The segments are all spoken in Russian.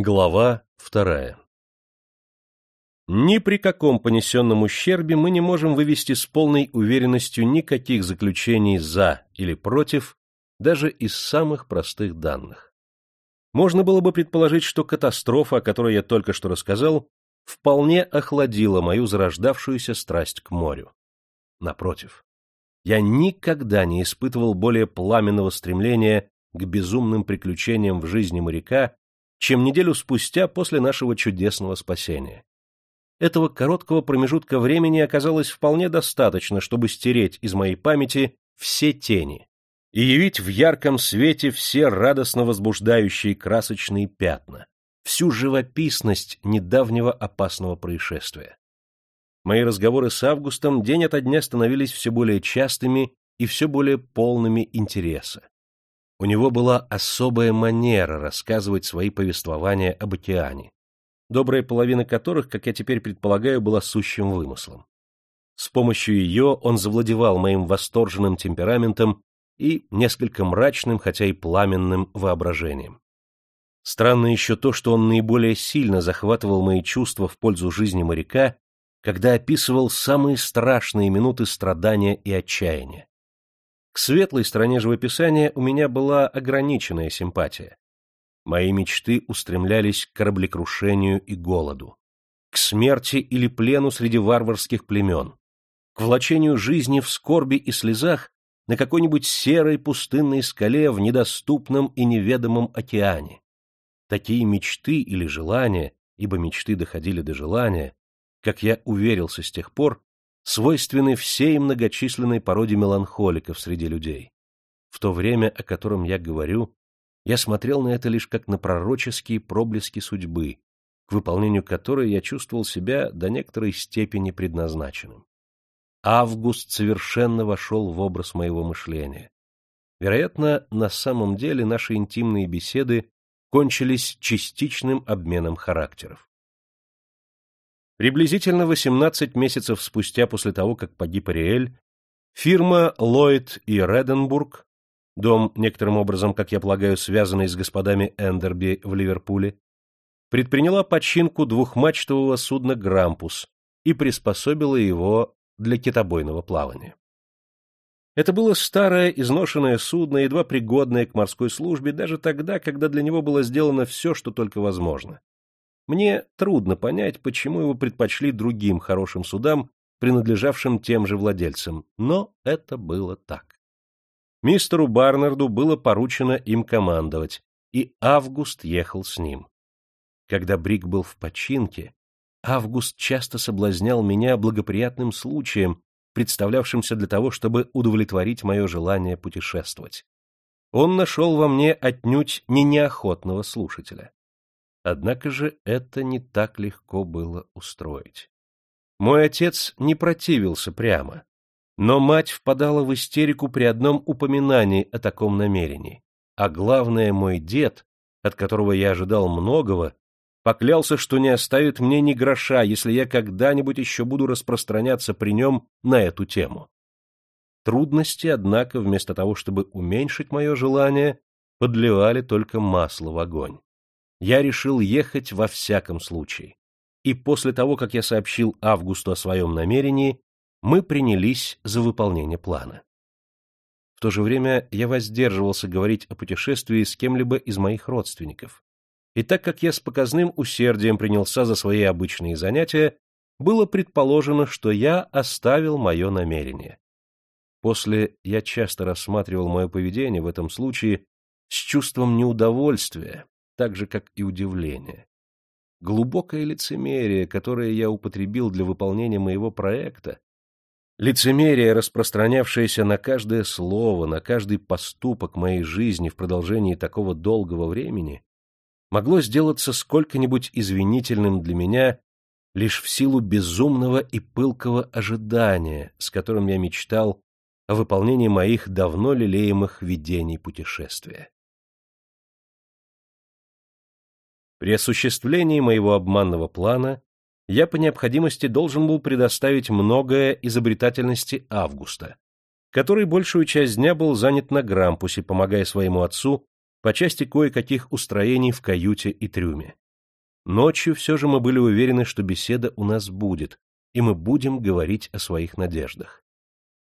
Глава вторая Ни при каком понесенном ущербе мы не можем вывести с полной уверенностью никаких заключений «за» или «против», даже из самых простых данных. Можно было бы предположить, что катастрофа, о которой я только что рассказал, вполне охладила мою зарождавшуюся страсть к морю. Напротив, я никогда не испытывал более пламенного стремления к безумным приключениям в жизни моряка, чем неделю спустя после нашего чудесного спасения. Этого короткого промежутка времени оказалось вполне достаточно, чтобы стереть из моей памяти все тени и явить в ярком свете все радостно возбуждающие красочные пятна, всю живописность недавнего опасного происшествия. Мои разговоры с Августом день ото дня становились все более частыми и все более полными интереса. У него была особая манера рассказывать свои повествования об океане, добрая половина которых, как я теперь предполагаю, была сущим вымыслом. С помощью ее он завладевал моим восторженным темпераментом и несколько мрачным, хотя и пламенным воображением. Странно еще то, что он наиболее сильно захватывал мои чувства в пользу жизни моряка, когда описывал самые страшные минуты страдания и отчаяния. К светлой стороне живописания у меня была ограниченная симпатия. Мои мечты устремлялись к кораблекрушению и голоду, к смерти или плену среди варварских племен, к влачению жизни в скорби и слезах на какой-нибудь серой пустынной скале в недоступном и неведомом океане. Такие мечты или желания, ибо мечты доходили до желания, как я уверился с тех пор, свойственны всей многочисленной породе меланхоликов среди людей. В то время, о котором я говорю, я смотрел на это лишь как на пророческие проблески судьбы, к выполнению которой я чувствовал себя до некоторой степени предназначенным. Август совершенно вошел в образ моего мышления. Вероятно, на самом деле наши интимные беседы кончились частичным обменом характеров. Приблизительно 18 месяцев спустя после того, как погиб Ариэль, фирма Ллойд и Реденбург, дом, некоторым образом, как я полагаю, связанный с господами Эндерби в Ливерпуле, предприняла починку двухмачтового судна «Грампус» и приспособила его для китобойного плавания. Это было старое, изношенное судно, едва пригодное к морской службе даже тогда, когда для него было сделано все, что только возможно. Мне трудно понять, почему его предпочли другим хорошим судам, принадлежавшим тем же владельцам, но это было так. Мистеру Барнарду было поручено им командовать, и Август ехал с ним. Когда Брик был в починке, Август часто соблазнял меня благоприятным случаем, представлявшимся для того, чтобы удовлетворить мое желание путешествовать. Он нашел во мне отнюдь не неохотного слушателя. Однако же это не так легко было устроить. Мой отец не противился прямо, но мать впадала в истерику при одном упоминании о таком намерении, а главное, мой дед, от которого я ожидал многого, поклялся, что не оставит мне ни гроша, если я когда-нибудь еще буду распространяться при нем на эту тему. Трудности, однако, вместо того, чтобы уменьшить мое желание, подливали только масло в огонь я решил ехать во всяком случае. И после того, как я сообщил Августу о своем намерении, мы принялись за выполнение плана. В то же время я воздерживался говорить о путешествии с кем-либо из моих родственников. И так как я с показным усердием принялся за свои обычные занятия, было предположено, что я оставил мое намерение. После я часто рассматривал мое поведение в этом случае с чувством неудовольствия, так же, как и удивление. Глубокое лицемерие, которое я употребил для выполнения моего проекта, лицемерие, распространявшееся на каждое слово, на каждый поступок моей жизни в продолжении такого долгого времени, могло сделаться сколько-нибудь извинительным для меня лишь в силу безумного и пылкого ожидания, с которым я мечтал о выполнении моих давно лелеемых видений путешествия. При осуществлении моего обманного плана я по необходимости должен был предоставить многое изобретательности Августа, который большую часть дня был занят на Грампусе, помогая своему отцу по части кое-каких устроений в каюте и трюме. Ночью все же мы были уверены, что беседа у нас будет, и мы будем говорить о своих надеждах.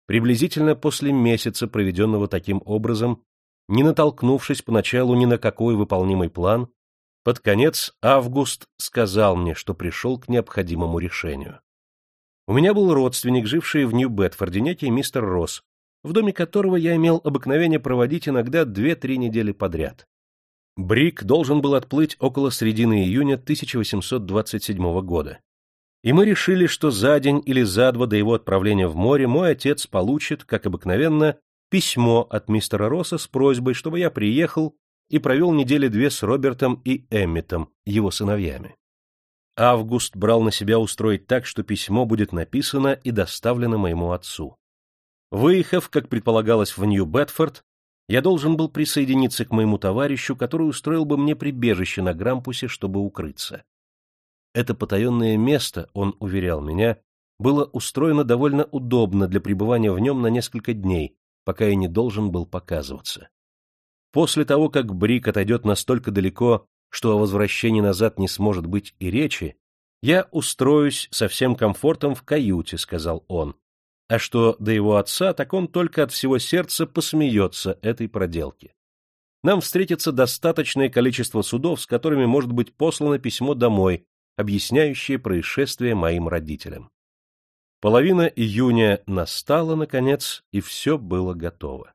Приблизительно после месяца, проведенного таким образом, не натолкнувшись поначалу ни на какой выполнимый план, под конец Август сказал мне, что пришел к необходимому решению. У меня был родственник, живший в Нью-Бетфорде, некий мистер Росс, в доме которого я имел обыкновение проводить иногда две-три недели подряд. Брик должен был отплыть около середины июня 1827 года. И мы решили, что за день или за два до его отправления в море мой отец получит, как обыкновенно, письмо от мистера Росса с просьбой, чтобы я приехал и провел недели две с Робертом и Эммитом, его сыновьями. Август брал на себя устроить так, что письмо будет написано и доставлено моему отцу. Выехав, как предполагалось, в Нью-Бетфорд, я должен был присоединиться к моему товарищу, который устроил бы мне прибежище на Грампусе, чтобы укрыться. Это потаенное место, он уверял меня, было устроено довольно удобно для пребывания в нем на несколько дней, пока я не должен был показываться. После того, как Брик отойдет настолько далеко, что о возвращении назад не сможет быть и речи, я устроюсь со всем комфортом в каюте, — сказал он. А что до его отца, так он только от всего сердца посмеется этой проделке. Нам встретится достаточное количество судов, с которыми может быть послано письмо домой, объясняющее происшествие моим родителям. Половина июня настала, наконец, и все было готово.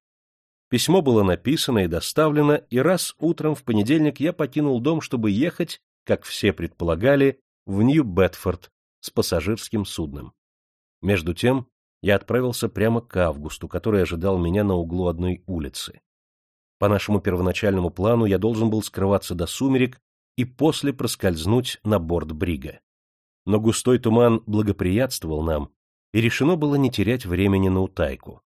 Письмо было написано и доставлено, и раз утром в понедельник я покинул дом, чтобы ехать, как все предполагали, в Нью-Бетфорд с пассажирским судном. Между тем я отправился прямо к Августу, который ожидал меня на углу одной улицы. По нашему первоначальному плану я должен был скрываться до сумерек и после проскользнуть на борт брига. Но густой туман благоприятствовал нам, и решено было не терять времени на утайку.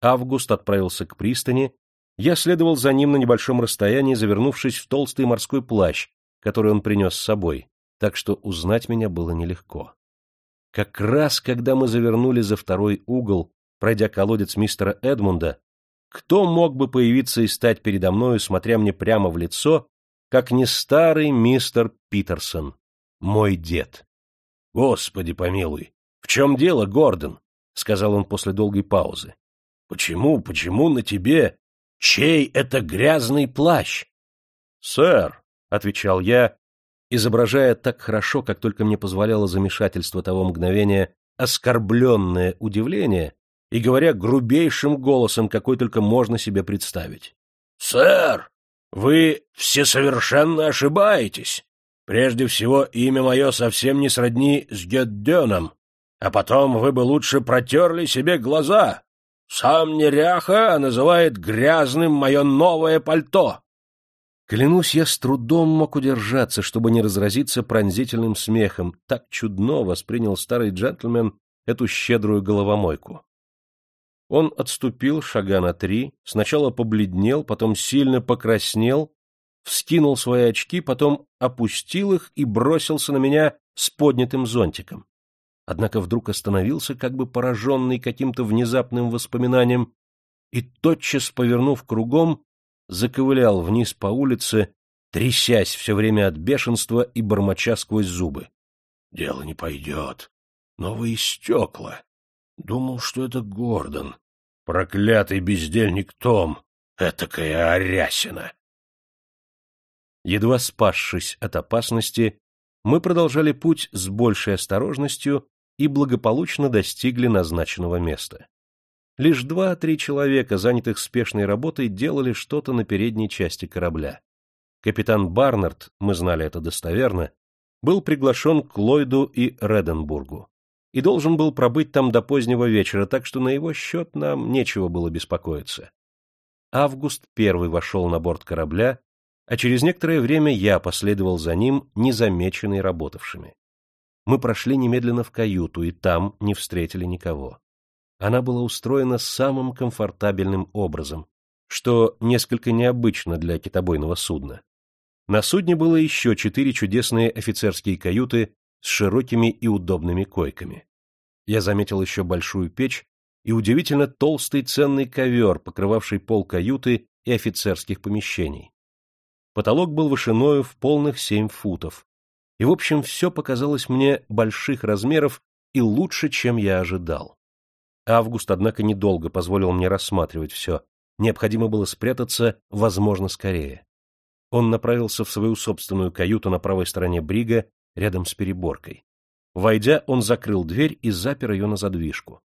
Август отправился к пристани, я следовал за ним на небольшом расстоянии, завернувшись в толстый морской плащ, который он принес с собой, так что узнать меня было нелегко. Как раз, когда мы завернули за второй угол, пройдя колодец мистера Эдмунда, кто мог бы появиться и стать передо мною, смотря мне прямо в лицо, как не старый мистер Питерсон, мой дед? Господи помилуй! В чем дело, Гордон? — сказал он после долгой паузы. Почему, почему на тебе? Чей это грязный плащ? Сэр, отвечал я, изображая так хорошо, как только мне позволяло замешательство того мгновения, оскорбленное удивление и говоря грубейшим голосом, какой только можно себе представить. «Сэр, вы все совершенно ошибаетесь. Прежде всего, имя мое совсем не сродни с Гедденом, а потом вы бы лучше протерли себе глаза. Сам неряха а называет грязным мое новое пальто. Клянусь, я с трудом мог удержаться, чтобы не разразиться пронзительным смехом. Так чудно воспринял старый джентльмен эту щедрую головомойку. Он отступил шага на три, сначала побледнел, потом сильно покраснел, вскинул свои очки, потом опустил их и бросился на меня с поднятым зонтиком однако вдруг остановился, как бы пораженный каким-то внезапным воспоминанием, и, тотчас повернув кругом, заковылял вниз по улице, трясясь все время от бешенства и бормоча сквозь зубы. — Дело не пойдет. Новые стекла. Думал, что это Гордон. Проклятый бездельник Том. Этакая арясина. Едва спасшись от опасности, мы продолжали путь с большей осторожностью и благополучно достигли назначенного места. Лишь два-три человека, занятых спешной работой, делали что-то на передней части корабля. Капитан Барнард, мы знали это достоверно, был приглашен к Ллойду и Реденбургу и должен был пробыть там до позднего вечера, так что на его счет нам нечего было беспокоиться. Август первый вошел на борт корабля, а через некоторое время я последовал за ним, незамеченный работавшими. Мы прошли немедленно в каюту, и там не встретили никого. Она была устроена самым комфортабельным образом, что несколько необычно для китобойного судна. На судне было еще четыре чудесные офицерские каюты с широкими и удобными койками. Я заметил еще большую печь и удивительно толстый ценный ковер, покрывавший пол каюты и офицерских помещений. Потолок был вышиною в полных семь футов, и, в общем, все показалось мне больших размеров и лучше, чем я ожидал. Август, однако, недолго позволил мне рассматривать все. Необходимо было спрятаться, возможно, скорее. Он направился в свою собственную каюту на правой стороне брига, рядом с переборкой. Войдя, он закрыл дверь и запер ее на задвижку.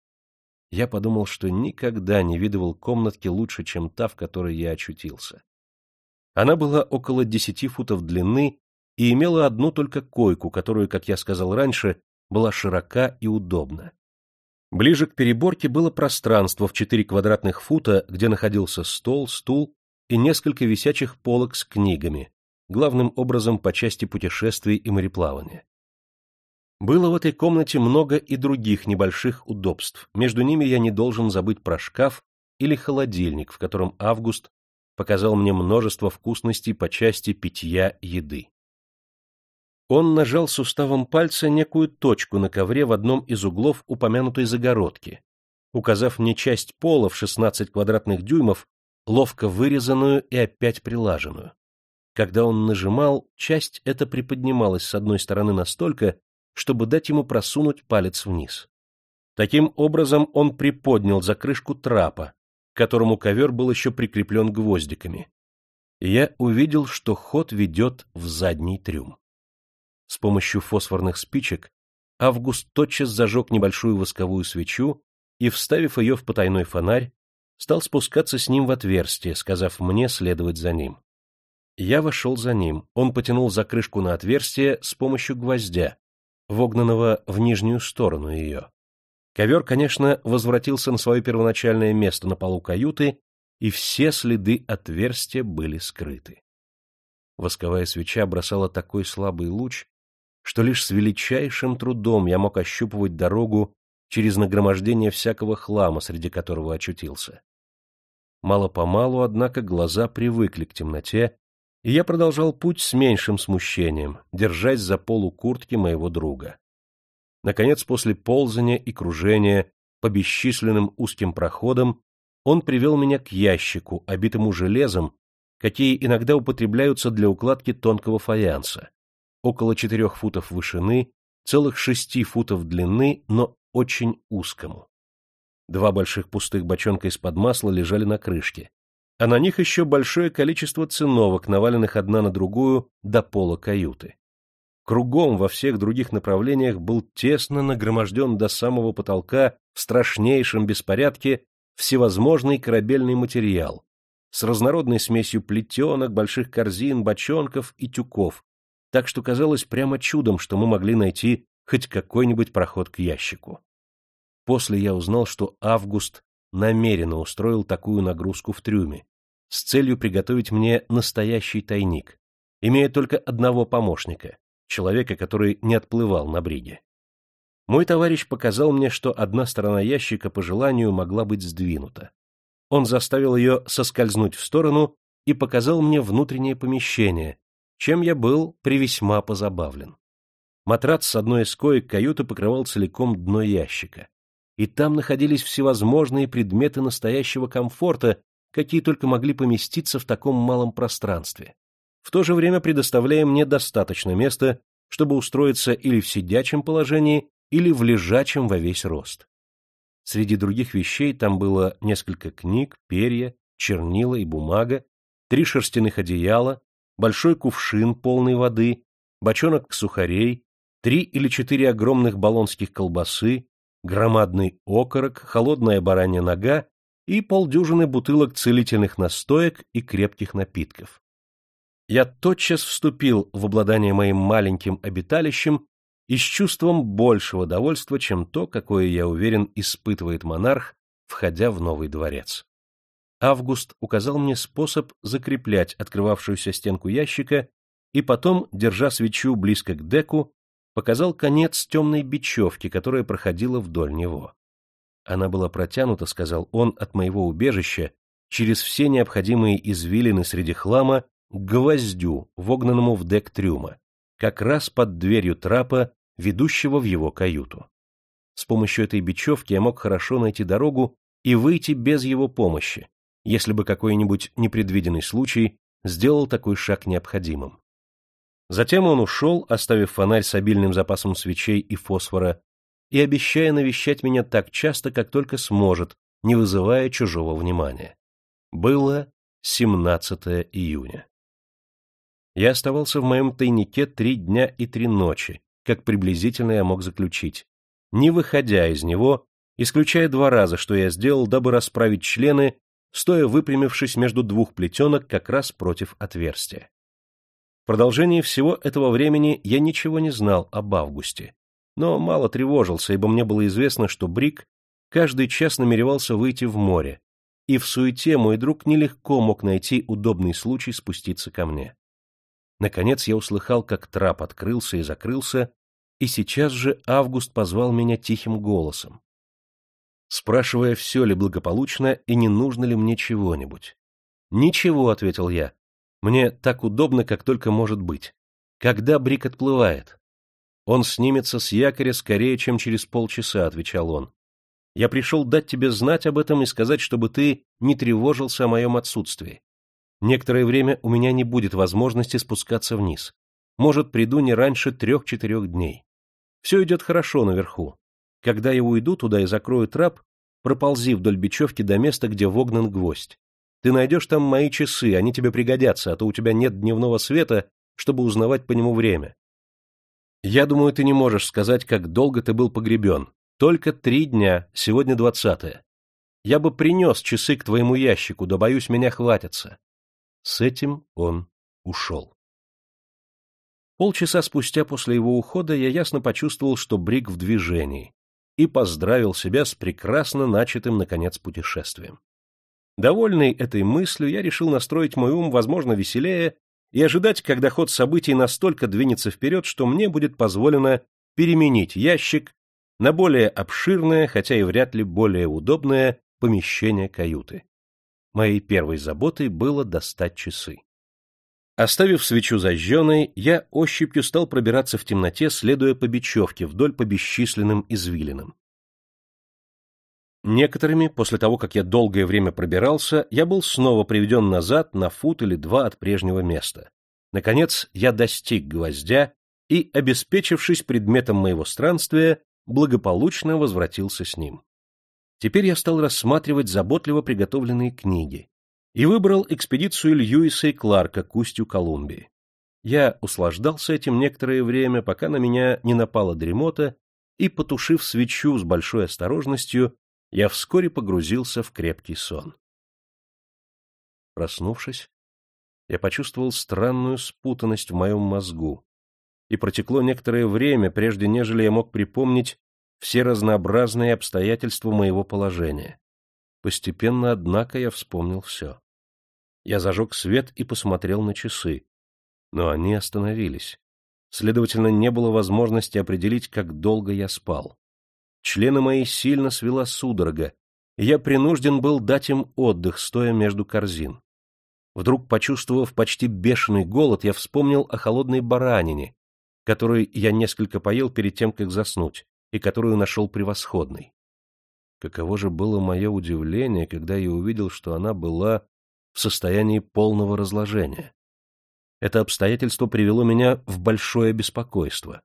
Я подумал, что никогда не видывал комнатки лучше, чем та, в которой я очутился. Она была около десяти футов длины и имела одну только койку, которую, как я сказал раньше, была широка и удобна. Ближе к переборке было пространство в четыре квадратных фута, где находился стол, стул и несколько висячих полок с книгами, главным образом по части путешествий и мореплавания. Было в этой комнате много и других небольших удобств, между ними я не должен забыть про шкаф или холодильник, в котором Август показал мне множество вкусностей по части питья еды. Он нажал суставом пальца некую точку на ковре в одном из углов упомянутой загородки, указав мне часть пола в 16 квадратных дюймов, ловко вырезанную и опять прилаженную. Когда он нажимал, часть эта приподнималась с одной стороны настолько, чтобы дать ему просунуть палец вниз. Таким образом он приподнял закрышку трапа, к которому ковер был еще прикреплен гвоздиками. я увидел, что ход ведет в задний трюм. С помощью фосфорных спичек Август тотчас зажег небольшую восковую свечу и, вставив ее в потайной фонарь, стал спускаться с ним в отверстие, сказав мне следовать за ним. Я вошел за ним, он потянул закрышку на отверстие с помощью гвоздя, вогнанного в нижнюю сторону ее. Ковер, конечно, возвратился на свое первоначальное место на полу каюты, и все следы отверстия были скрыты. Восковая свеча бросала такой слабый луч, что лишь с величайшим трудом я мог ощупывать дорогу через нагромождение всякого хлама, среди которого очутился. Мало-помалу, однако, глаза привыкли к темноте, и я продолжал путь с меньшим смущением, держась за полу куртки моего друга. Наконец, после ползания и кружения по бесчисленным узким проходам, он привел меня к ящику, обитому железом, какие иногда употребляются для укладки тонкого фаянса, около четырех футов вышины, целых шести футов длины, но очень узкому. Два больших пустых бочонка из-под масла лежали на крышке, а на них еще большое количество циновок, наваленных одна на другую до пола каюты. Кругом во всех других направлениях был тесно нагроможден до самого потолка в страшнейшем беспорядке всевозможный корабельный материал с разнородной смесью плетенок, больших корзин, бочонков и тюков, так что казалось прямо чудом, что мы могли найти хоть какой-нибудь проход к ящику. После я узнал, что Август намеренно устроил такую нагрузку в трюме, с целью приготовить мне настоящий тайник, имея только одного помощника, человека, который не отплывал на бриге. Мой товарищ показал мне, что одна сторона ящика по желанию могла быть сдвинута. Он заставил ее соскользнуть в сторону и показал мне внутреннее помещение, чем я был привесьма позабавлен. Матрац с одной из коек каюты покрывал целиком дно ящика, и там находились всевозможные предметы настоящего комфорта, какие только могли поместиться в таком малом пространстве, в то же время предоставляя мне достаточно места, чтобы устроиться или в сидячем положении, или в лежачем во весь рост. Среди других вещей там было несколько книг, перья, чернила и бумага, три шерстяных одеяла, большой кувшин полной воды, бочонок сухарей, три или четыре огромных болонских колбасы, громадный окорок, холодная баранья нога и полдюжины бутылок целительных настоек и крепких напитков. Я тотчас вступил в обладание моим маленьким обиталищем и с чувством большего довольства, чем то, какое, я уверен, испытывает монарх, входя в новый дворец. Август указал мне способ закреплять открывавшуюся стенку ящика и потом, держа свечу близко к деку, показал конец темной бечевки, которая проходила вдоль него. Она была протянута, сказал он, от моего убежища через все необходимые извилины среди хлама к гвоздю, вогнанному в дек трюма, как раз под дверью трапа, ведущего в его каюту. С помощью этой бечевки я мог хорошо найти дорогу и выйти без его помощи, если бы какой-нибудь непредвиденный случай сделал такой шаг необходимым. Затем он ушел, оставив фонарь с обильным запасом свечей и фосфора, и обещая навещать меня так часто, как только сможет, не вызывая чужого внимания. Было 17 июня. Я оставался в моем тайнике три дня и три ночи, как приблизительно я мог заключить, не выходя из него, исключая два раза, что я сделал, дабы расправить члены, стоя выпрямившись между двух плетенок как раз против отверстия. В продолжении всего этого времени я ничего не знал об Августе, но мало тревожился, ибо мне было известно, что Брик каждый час намеревался выйти в море, и в суете мой друг нелегко мог найти удобный случай спуститься ко мне. Наконец я услыхал, как трап открылся и закрылся, и сейчас же Август позвал меня тихим голосом, спрашивая, все ли благополучно и не нужно ли мне чего-нибудь. «Ничего», — ответил я, — «мне так удобно, как только может быть. Когда Брик отплывает?» «Он снимется с якоря скорее, чем через полчаса», — отвечал он. «Я пришел дать тебе знать об этом и сказать, чтобы ты не тревожился о моем отсутствии. Некоторое время у меня не будет возможности спускаться вниз. Может, приду не раньше трех-четырех дней. Все идет хорошо наверху. Когда я уйду туда и закрою трап, проползи вдоль бечевки до места, где вогнан гвоздь. Ты найдешь там мои часы, они тебе пригодятся, а то у тебя нет дневного света, чтобы узнавать по нему время. Я думаю, ты не можешь сказать, как долго ты был погребен. Только три дня, сегодня двадцатое. Я бы принес часы к твоему ящику, да, боюсь, меня хватится. С этим он ушел. Полчаса спустя после его ухода я ясно почувствовал, что Брик в движении, и поздравил себя с прекрасно начатым, наконец, путешествием. Довольный этой мыслью, я решил настроить мой ум, возможно, веселее и ожидать, когда ход событий настолько двинется вперед, что мне будет позволено переменить ящик на более обширное, хотя и вряд ли более удобное помещение каюты. Моей первой заботой было достать часы. Оставив свечу зажженной, я ощупью стал пробираться в темноте, следуя по бечевке вдоль по бесчисленным извилинам. Некоторыми, после того, как я долгое время пробирался, я был снова приведен назад на фут или два от прежнего места. Наконец, я достиг гвоздя и, обеспечившись предметом моего странствия, благополучно возвратился с ним. Теперь я стал рассматривать заботливо приготовленные книги, и выбрал экспедицию Льюиса и Кларка к устью Колумбии. Я услаждался этим некоторое время, пока на меня не напала дремота, и, потушив свечу с большой осторожностью, я вскоре погрузился в крепкий сон. Проснувшись, я почувствовал странную спутанность в моем мозгу, и протекло некоторое время, прежде нежели я мог припомнить все разнообразные обстоятельства моего положения. Постепенно, однако, я вспомнил все. Я зажег свет и посмотрел на часы. Но они остановились. Следовательно, не было возможности определить, как долго я спал. Члены мои сильно свела судорога, и я принужден был дать им отдых, стоя между корзин. Вдруг, почувствовав почти бешеный голод, я вспомнил о холодной баранине, которую я несколько поел перед тем, как заснуть, и которую нашел превосходной. Каково же было мое удивление, когда я увидел, что она была в состоянии полного разложения. Это обстоятельство привело меня в большое беспокойство,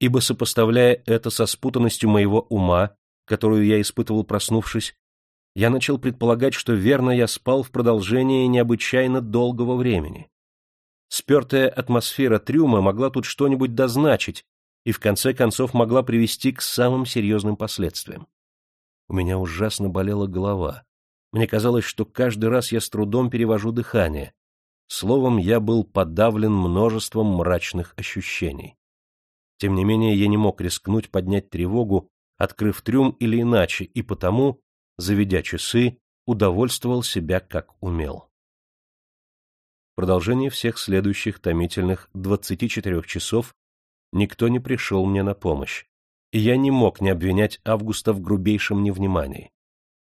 ибо, сопоставляя это со спутанностью моего ума, которую я испытывал, проснувшись, я начал предполагать, что верно я спал в продолжении необычайно долгого времени. Спертая атмосфера трюма могла тут что-нибудь дозначить и в конце концов могла привести к самым серьезным последствиям. У меня ужасно болела голова. Мне казалось, что каждый раз я с трудом перевожу дыхание. Словом, я был подавлен множеством мрачных ощущений. Тем не менее, я не мог рискнуть поднять тревогу, открыв трюм или иначе, и потому, заведя часы, удовольствовал себя как умел. В продолжении всех следующих томительных 24 часов никто не пришел мне на помощь и я не мог не обвинять Августа в грубейшем невнимании.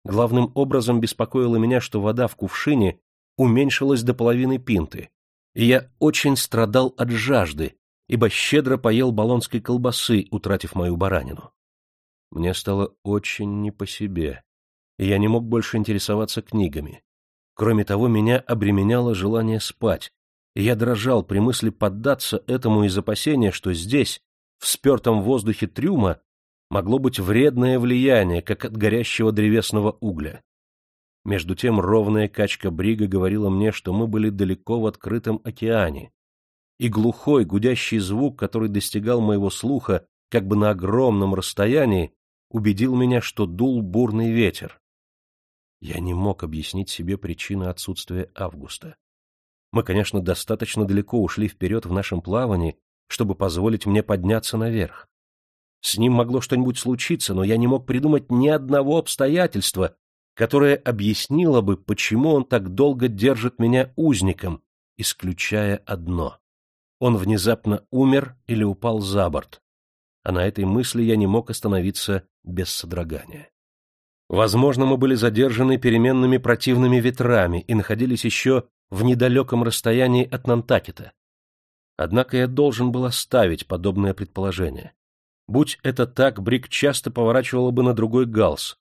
Главным образом беспокоило меня, что вода в кувшине уменьшилась до половины пинты, и я очень страдал от жажды, ибо щедро поел болонской колбасы, утратив мою баранину. Мне стало очень не по себе, и я не мог больше интересоваться книгами. Кроме того, меня обременяло желание спать, и я дрожал при мысли поддаться этому из опасения, что здесь, в спертом воздухе трюма, могло быть вредное влияние, как от горящего древесного угля. Между тем ровная качка брига говорила мне, что мы были далеко в открытом океане, и глухой, гудящий звук, который достигал моего слуха как бы на огромном расстоянии, убедил меня, что дул бурный ветер. Я не мог объяснить себе причины отсутствия Августа. Мы, конечно, достаточно далеко ушли вперед в нашем плавании, чтобы позволить мне подняться наверх. С ним могло что-нибудь случиться, но я не мог придумать ни одного обстоятельства, которое объяснило бы, почему он так долго держит меня узником, исключая одно. Он внезапно умер или упал за борт, а на этой мысли я не мог остановиться без содрогания. Возможно, мы были задержаны переменными противными ветрами и находились еще в недалеком расстоянии от Нантакета. Однако я должен был оставить подобное предположение. Будь это так, Брик часто поворачивал бы на другой галс,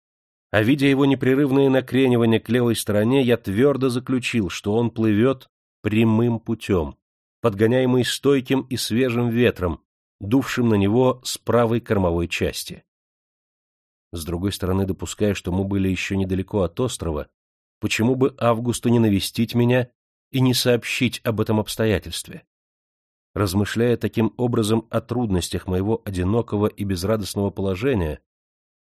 а видя его непрерывное накренивание к левой стороне, я твердо заключил, что он плывет прямым путем, подгоняемый стойким и свежим ветром, дувшим на него с правой кормовой части. С другой стороны, допуская, что мы были еще недалеко от острова, почему бы Августу не навестить меня и не сообщить об этом обстоятельстве? Размышляя таким образом о трудностях моего одинокого и безрадостного положения,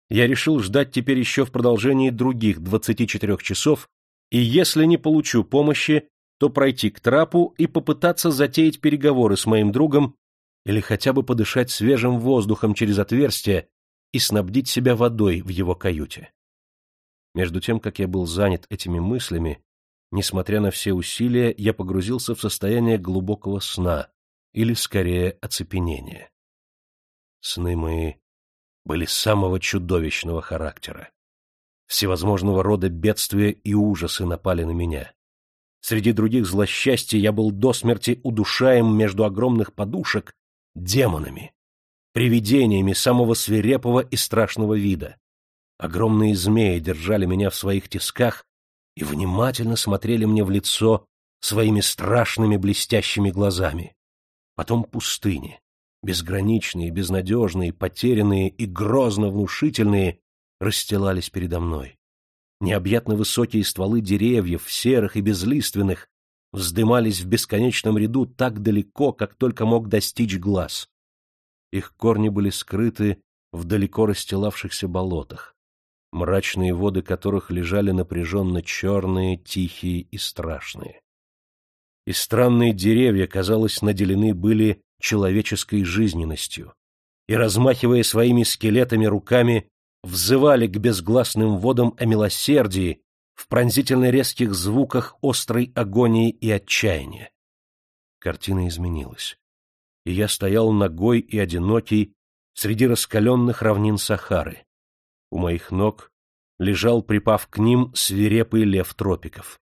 я решил ждать теперь еще в продолжении других 24 часов, и если не получу помощи, то пройти к трапу и попытаться затеять переговоры с моим другом или хотя бы подышать свежим воздухом через отверстие и снабдить себя водой в его каюте. Между тем, как я был занят этими мыслями, несмотря на все усилия, я погрузился в состояние глубокого сна, или, скорее, оцепенения. Сны мои были самого чудовищного характера. Всевозможного рода бедствия и ужасы напали на меня. Среди других злосчастий я был до смерти удушаем между огромных подушек демонами, привидениями самого свирепого и страшного вида. Огромные змеи держали меня в своих тисках и внимательно смотрели мне в лицо своими страшными блестящими глазами. Потом пустыни, безграничные, безнадежные, потерянные и грозно внушительные, расстилались передо мной. Необъятно высокие стволы деревьев, серых и безлиственных, вздымались в бесконечном ряду так далеко, как только мог достичь глаз. Их корни были скрыты в далеко расстилавшихся болотах, мрачные воды которых лежали напряженно черные, тихие и страшные. И странные деревья, казалось, наделены были человеческой жизненностью, и, размахивая своими скелетами руками, взывали к безгласным водам о милосердии в пронзительно резких звуках острой агонии и отчаяния. Картина изменилась, и я стоял ногой и одинокий среди раскаленных равнин Сахары. У моих ног лежал, припав к ним, свирепый лев тропиков.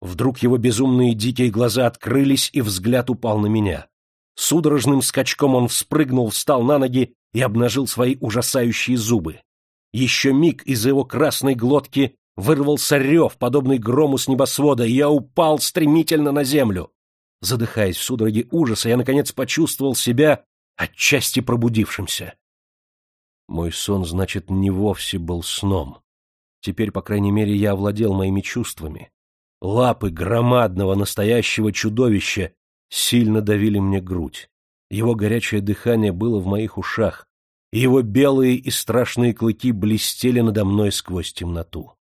Вдруг его безумные дикие глаза открылись, и взгляд упал на меня. Судорожным скачком он вспрыгнул, встал на ноги и обнажил свои ужасающие зубы. Еще миг из его красной глотки вырвался рев, подобный грому с небосвода, и я упал стремительно на землю. Задыхаясь в судороге ужаса, я, наконец, почувствовал себя отчасти пробудившимся. Мой сон, значит, не вовсе был сном. Теперь, по крайней мере, я овладел моими чувствами. Лапы громадного настоящего чудовища сильно давили мне грудь. Его горячее дыхание было в моих ушах, и его белые и страшные клыки блестели надо мной сквозь темноту.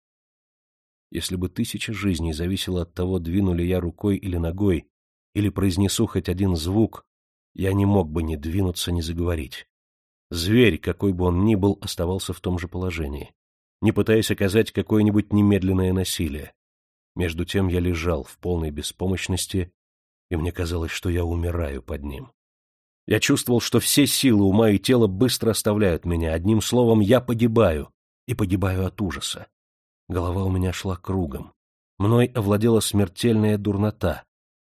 Если бы тысяча жизней зависело от того, двину ли я рукой или ногой, или произнесу хоть один звук, я не мог бы ни двинуться, ни заговорить. Зверь, какой бы он ни был, оставался в том же положении, не пытаясь оказать какое-нибудь немедленное насилие. Между тем я лежал в полной беспомощности и мне казалось, что я умираю под ним. Я чувствовал, что все силы ума и тела быстро оставляют меня, одним словом, я погибаю, и погибаю от ужаса. Голова у меня шла кругом. Мной овладела смертельная дурнота.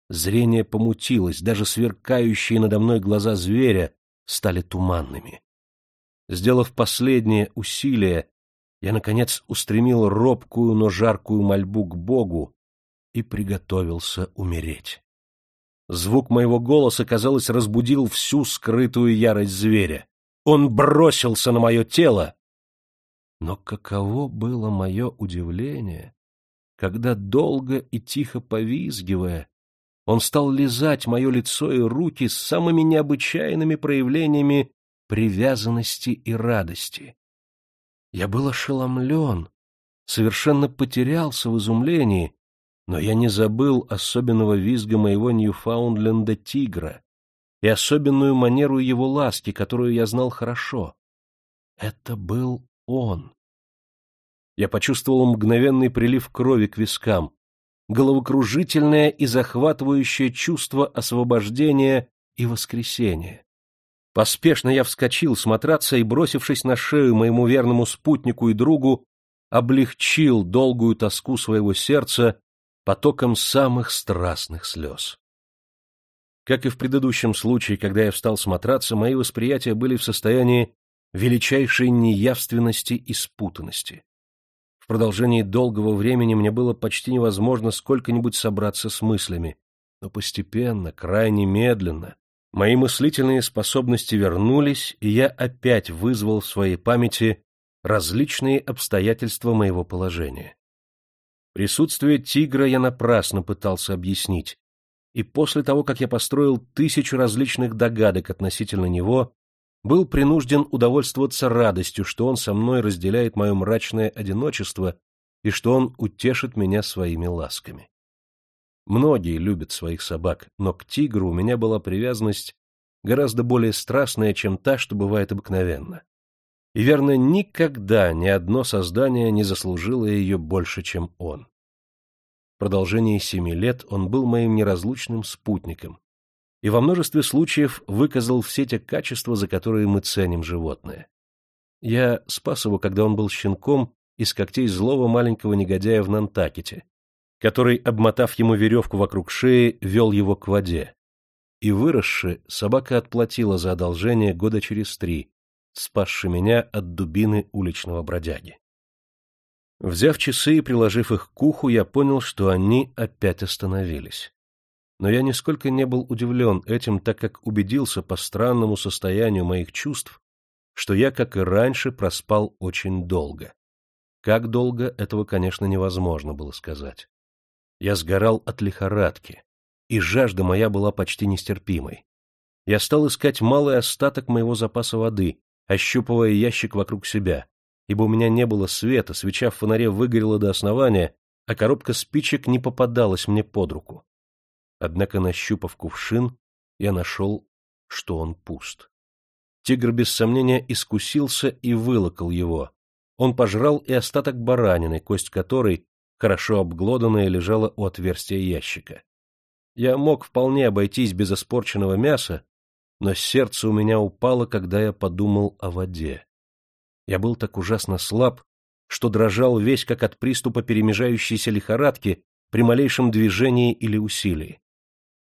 Зрение помутилось, даже сверкающие надо мной глаза зверя стали туманными. Сделав последнее усилие, я, наконец, устремил робкую, но жаркую мольбу к Богу и приготовился умереть. Звук моего голоса, казалось, разбудил всю скрытую ярость зверя. Он бросился на мое тело. Но каково было мое удивление, когда, долго и тихо повизгивая, он стал лизать мое лицо и руки с самыми необычайными проявлениями привязанности и радости. Я был ошеломлен, совершенно потерялся в изумлении, но я не забыл особенного визга моего Ньюфаундленда-тигра и особенную манеру его ласки, которую я знал хорошо. Это был он. Я почувствовал мгновенный прилив крови к вискам, головокружительное и захватывающее чувство освобождения и воскресения. Поспешно я вскочил с матраца и, бросившись на шею моему верному спутнику и другу, облегчил долгую тоску своего сердца потоком самых страстных слез. Как и в предыдущем случае, когда я встал с матраца, мои восприятия были в состоянии величайшей неявственности и спутанности. В продолжении долгого времени мне было почти невозможно сколько-нибудь собраться с мыслями, но постепенно, крайне медленно, мои мыслительные способности вернулись, и я опять вызвал в своей памяти различные обстоятельства моего положения. Присутствие тигра я напрасно пытался объяснить, и после того, как я построил тысячу различных догадок относительно него, был принужден удовольствоваться радостью, что он со мной разделяет мое мрачное одиночество и что он утешит меня своими ласками. Многие любят своих собак, но к тигру у меня была привязанность гораздо более страстная, чем та, что бывает обыкновенно. И, верно, никогда ни одно создание не заслужило ее больше, чем он. В продолжении семи лет он был моим неразлучным спутником, и во множестве случаев выказал все те качества, за которые мы ценим животное. Я спас его, когда он был щенком из когтей злого маленького негодяя в Нантакете, который, обмотав ему веревку вокруг шеи, вел его к воде. И выросши, собака отплатила за одолжение года через три, спасши меня от дубины уличного бродяги. Взяв часы и приложив их к уху, я понял, что они опять остановились но я нисколько не был удивлен этим, так как убедился по странному состоянию моих чувств, что я, как и раньше, проспал очень долго. Как долго, этого, конечно, невозможно было сказать. Я сгорал от лихорадки, и жажда моя была почти нестерпимой. Я стал искать малый остаток моего запаса воды, ощупывая ящик вокруг себя, ибо у меня не было света, свеча в фонаре выгорела до основания, а коробка спичек не попадалась мне под руку. Однако, нащупав кувшин, я нашел, что он пуст. Тигр без сомнения искусился и вылокал его. Он пожрал и остаток баранины, кость которой, хорошо обглоданная, лежала у отверстия ящика. Я мог вполне обойтись без испорченного мяса, но сердце у меня упало, когда я подумал о воде. Я был так ужасно слаб, что дрожал весь как от приступа перемежающейся лихорадки при малейшем движении или усилии.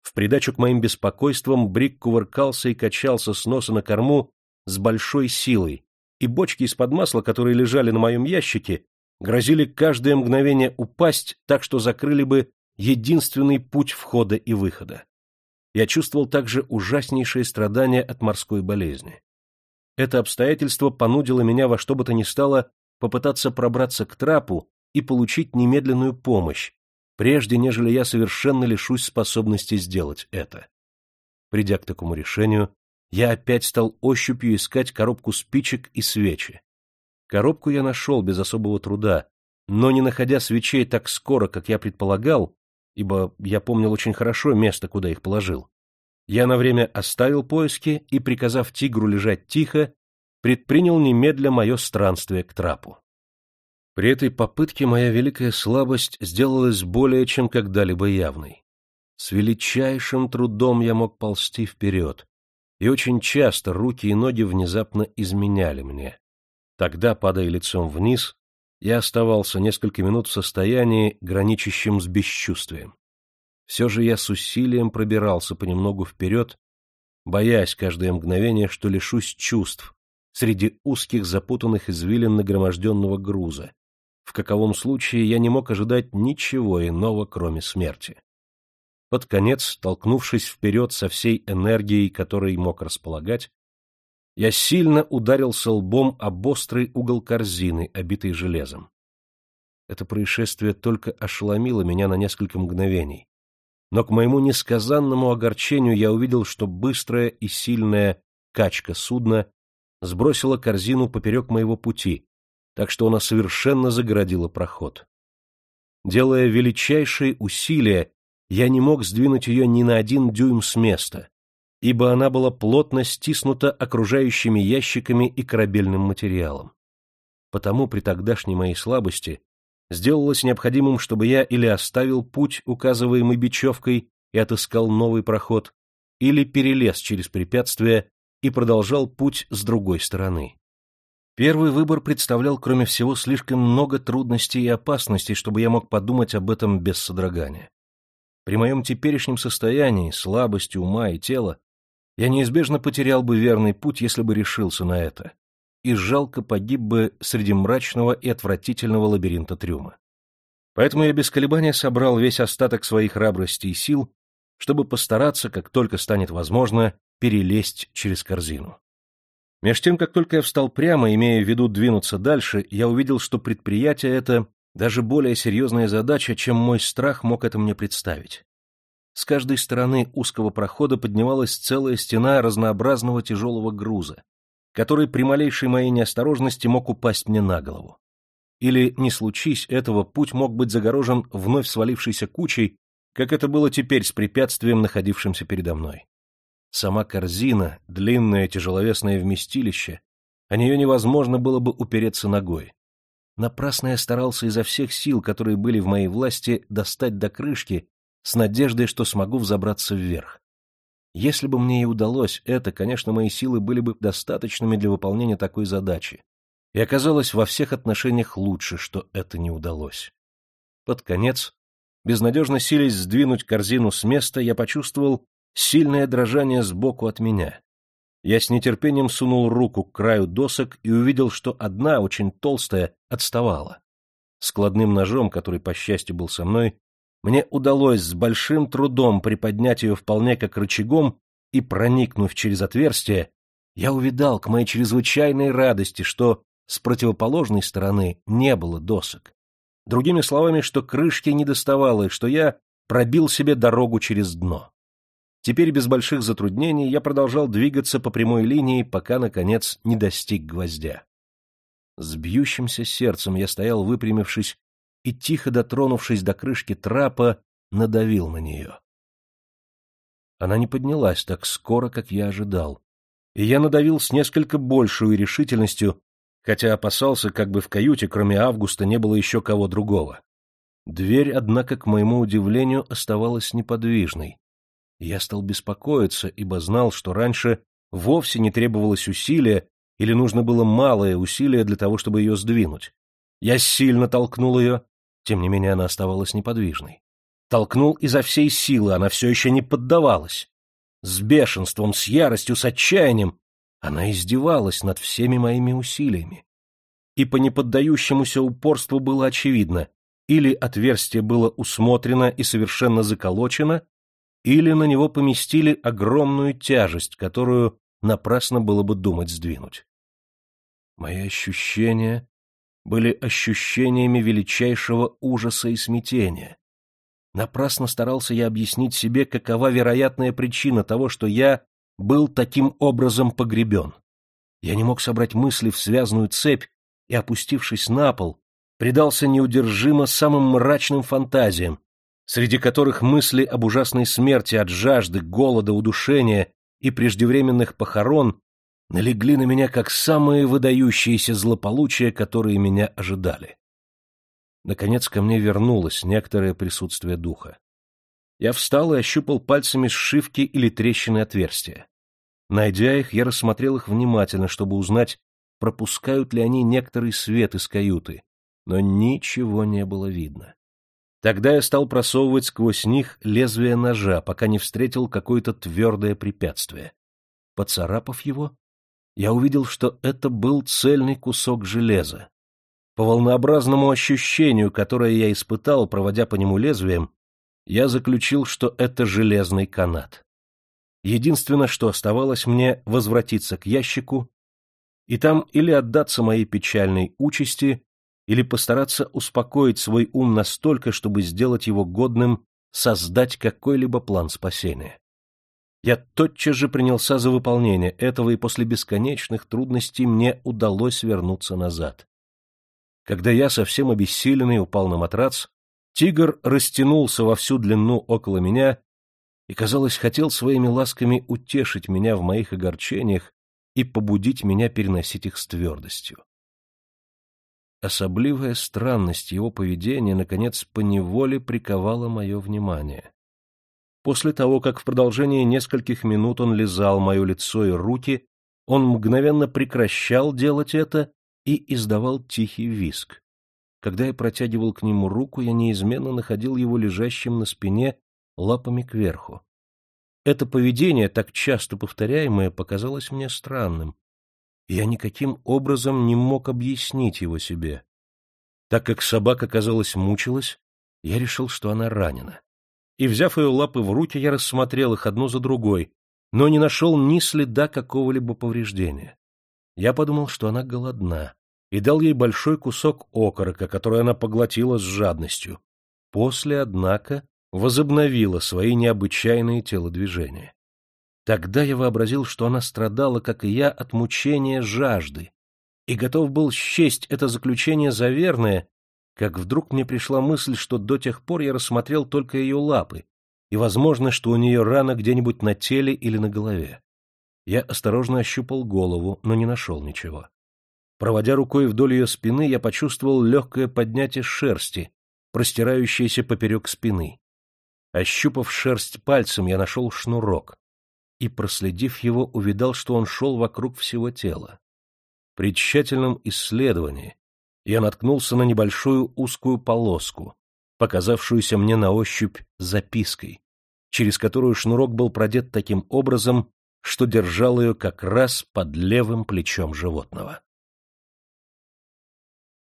В придачу к моим беспокойствам Брик кувыркался и качался с носа на корму с большой силой, и бочки из-под масла, которые лежали на моем ящике, грозили каждое мгновение упасть так, что закрыли бы единственный путь входа и выхода. Я чувствовал также ужаснейшее страдание от морской болезни. Это обстоятельство понудило меня во что бы то ни стало попытаться пробраться к трапу и получить немедленную помощь, прежде нежели я совершенно лишусь способности сделать это. Придя к такому решению, я опять стал ощупью искать коробку спичек и свечи. Коробку я нашел без особого труда, но не находя свечей так скоро, как я предполагал, ибо я помнил очень хорошо место, куда их положил, я на время оставил поиски и, приказав тигру лежать тихо, предпринял немедля мое странствие к трапу. При этой попытке моя великая слабость сделалась более чем когда-либо явной. С величайшим трудом я мог ползти вперед, и очень часто руки и ноги внезапно изменяли мне. Тогда, падая лицом вниз, я оставался несколько минут в состоянии, граничащем с бесчувствием. Все же я с усилием пробирался понемногу вперед, боясь каждое мгновение, что лишусь чувств среди узких запутанных извилин нагроможденного груза, в каковом случае я не мог ожидать ничего иного, кроме смерти. Под конец, толкнувшись вперед со всей энергией, которой мог располагать, я сильно ударился лбом об острый угол корзины, обитой железом. Это происшествие только ошеломило меня на несколько мгновений. Но к моему несказанному огорчению я увидел, что быстрая и сильная качка судна сбросила корзину поперек моего пути, так что она совершенно загородила проход. Делая величайшие усилия, я не мог сдвинуть ее ни на один дюйм с места, ибо она была плотно стиснута окружающими ящиками и корабельным материалом. Потому при тогдашней моей слабости сделалось необходимым, чтобы я или оставил путь, указываемый бечевкой, и отыскал новый проход, или перелез через препятствие и продолжал путь с другой стороны. Первый выбор представлял, кроме всего, слишком много трудностей и опасностей, чтобы я мог подумать об этом без содрогания. При моем теперешнем состоянии, слабости ума и тела, я неизбежно потерял бы верный путь, если бы решился на это, и жалко погиб бы среди мрачного и отвратительного лабиринта трюма. Поэтому я без колебания собрал весь остаток своих храбрости и сил, чтобы постараться, как только станет возможно, перелезть через корзину. Меж тем, как только я встал прямо, имея в виду двинуться дальше, я увидел, что предприятие это даже более серьезная задача, чем мой страх мог это мне представить. С каждой стороны узкого прохода поднималась целая стена разнообразного тяжелого груза, который при малейшей моей неосторожности мог упасть мне на голову. Или, не случись этого, путь мог быть загорожен вновь свалившейся кучей, как это было теперь с препятствием, находившимся передо мной. Сама корзина, длинное тяжеловесное вместилище, о нее невозможно было бы упереться ногой. Напрасно я старался изо всех сил, которые были в моей власти, достать до крышки, с надеждой, что смогу взобраться вверх. Если бы мне и удалось это, конечно, мои силы были бы достаточными для выполнения такой задачи. И оказалось во всех отношениях лучше, что это не удалось. Под конец, безнадежно силясь сдвинуть корзину с места, я почувствовал сильное дрожание сбоку от меня. Я с нетерпением сунул руку к краю досок и увидел, что одна, очень толстая, отставала. Складным ножом, который, по счастью, был со мной, мне удалось с большим трудом приподнять ее вполне как рычагом и, проникнув через отверстие, я увидал к моей чрезвычайной радости, что с противоположной стороны не было досок. Другими словами, что крышки не доставало, и что я пробил себе дорогу через дно. Теперь без больших затруднений я продолжал двигаться по прямой линии, пока, наконец, не достиг гвоздя. С бьющимся сердцем я стоял, выпрямившись и, тихо дотронувшись до крышки трапа, надавил на нее. Она не поднялась так скоро, как я ожидал, и я надавил с несколько большей решительностью, хотя опасался, как бы в каюте, кроме Августа, не было еще кого другого. Дверь, однако, к моему удивлению, оставалась неподвижной. Я стал беспокоиться, ибо знал, что раньше вовсе не требовалось усилия или нужно было малое усилие для того, чтобы ее сдвинуть. Я сильно толкнул ее, тем не менее она оставалась неподвижной. Толкнул изо всей силы, она все еще не поддавалась. С бешенством, с яростью, с отчаянием она издевалась над всеми моими усилиями. И по неподдающемуся упорству было очевидно, или отверстие было усмотрено и совершенно заколочено, или на него поместили огромную тяжесть, которую напрасно было бы думать сдвинуть. Мои ощущения были ощущениями величайшего ужаса и смятения. Напрасно старался я объяснить себе, какова вероятная причина того, что я был таким образом погребен. Я не мог собрать мысли в связанную цепь и, опустившись на пол, предался неудержимо самым мрачным фантазиям, среди которых мысли об ужасной смерти от жажды, голода, удушения и преждевременных похорон налегли на меня как самые выдающиеся злополучия, которые меня ожидали. Наконец ко мне вернулось некоторое присутствие духа. Я встал и ощупал пальцами сшивки или трещины отверстия. Найдя их, я рассмотрел их внимательно, чтобы узнать, пропускают ли они некоторый свет из каюты, но ничего не было видно. Тогда я стал просовывать сквозь них лезвие ножа, пока не встретил какое-то твердое препятствие. Поцарапав его, я увидел, что это был цельный кусок железа. По волнообразному ощущению, которое я испытал, проводя по нему лезвием, я заключил, что это железный канат. Единственное, что оставалось мне, возвратиться к ящику и там или отдаться моей печальной участи, или постараться успокоить свой ум настолько, чтобы сделать его годным создать какой-либо план спасения. Я тотчас же принялся за выполнение этого, и после бесконечных трудностей мне удалось вернуться назад. Когда я, совсем обессиленный, упал на матрац, тигр растянулся во всю длину около меня и, казалось, хотел своими ласками утешить меня в моих огорчениях и побудить меня переносить их с твердостью. Особливая странность его поведения, наконец, поневоле приковала мое внимание. После того, как в продолжении нескольких минут он лизал мое лицо и руки, он мгновенно прекращал делать это и издавал тихий виск. Когда я протягивал к нему руку, я неизменно находил его лежащим на спине лапами кверху. Это поведение, так часто повторяемое, показалось мне странным. Я никаким образом не мог объяснить его себе. Так как собака, казалось, мучилась, я решил, что она ранена. И, взяв ее лапы в руки, я рассмотрел их одну за другой, но не нашел ни следа какого-либо повреждения. Я подумал, что она голодна, и дал ей большой кусок окорока, который она поглотила с жадностью. После, однако, возобновила свои необычайные телодвижения. Тогда я вообразил, что она страдала, как и я, от мучения жажды, и готов был счесть это заключение за верное, как вдруг мне пришла мысль, что до тех пор я рассмотрел только ее лапы, и возможно, что у нее рана где-нибудь на теле или на голове. Я осторожно ощупал голову, но не нашел ничего. Проводя рукой вдоль ее спины, я почувствовал легкое поднятие шерсти, простирающееся поперек спины. Ощупав шерсть пальцем, я нашел шнурок и, проследив его, увидал, что он шел вокруг всего тела. При тщательном исследовании я наткнулся на небольшую узкую полоску, показавшуюся мне на ощупь запиской, через которую шнурок был продет таким образом, что держал ее как раз под левым плечом животного.